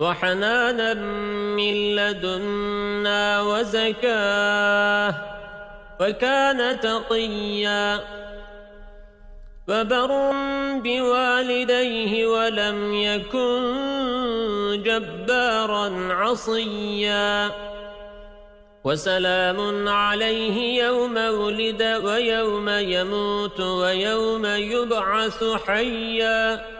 وحنانا من لدنا وزكاة وكان تقيا وبر بوالديه ولم يكن جبارا عصيا وسلام عليه يوم ولد ويوم يموت ويوم يبعث حيا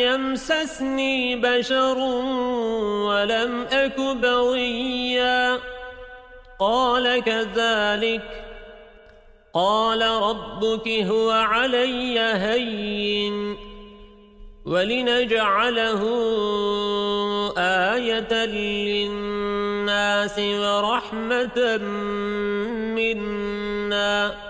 يمسسني بشر ولم أك بغيا. قال كذلك. قال ربك هو علي هين. ولنجعله آية للناس ورحمة منا.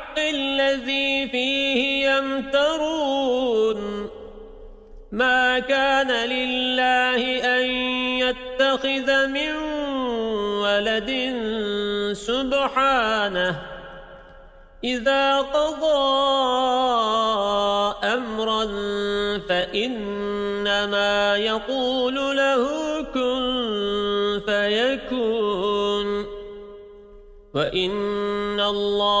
الذي فيه يمترون. ما كان لله أن يتخذ من ولد سبحانه. إذا قضى أمرا فإنما يقول له كن فيكون. وإن الله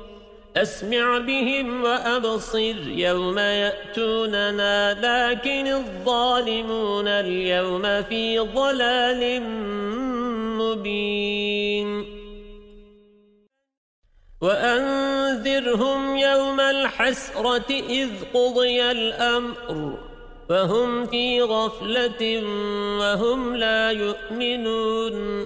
أسمع بهم وأبصر يوم يأتوننا لكن الظالمون اليوم في ضلال مبين. وأنذرهم يوم الحسرة إذ قضي الأمر فهم في غفلة وهم لا يؤمنون.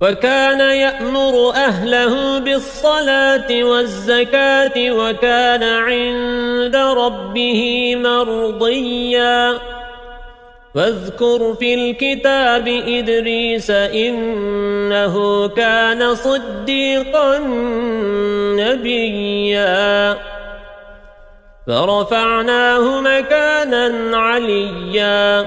وكان يأمر أهله بالصلاة والزكاة وكان عند ربه مرضيا. واذكر في الكتاب إدريس إنه كان صديقا نبيا. فرفعناه مكانا عليا.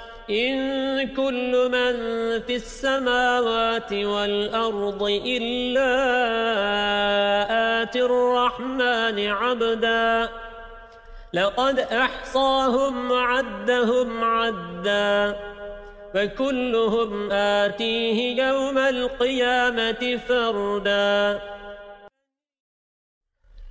إن كل من في السماوات والأرض إلا آت الرحمن عبدا. لقد أحصاهم وعدهم عدا. فكلهم آتيه يوم القيامة فردا.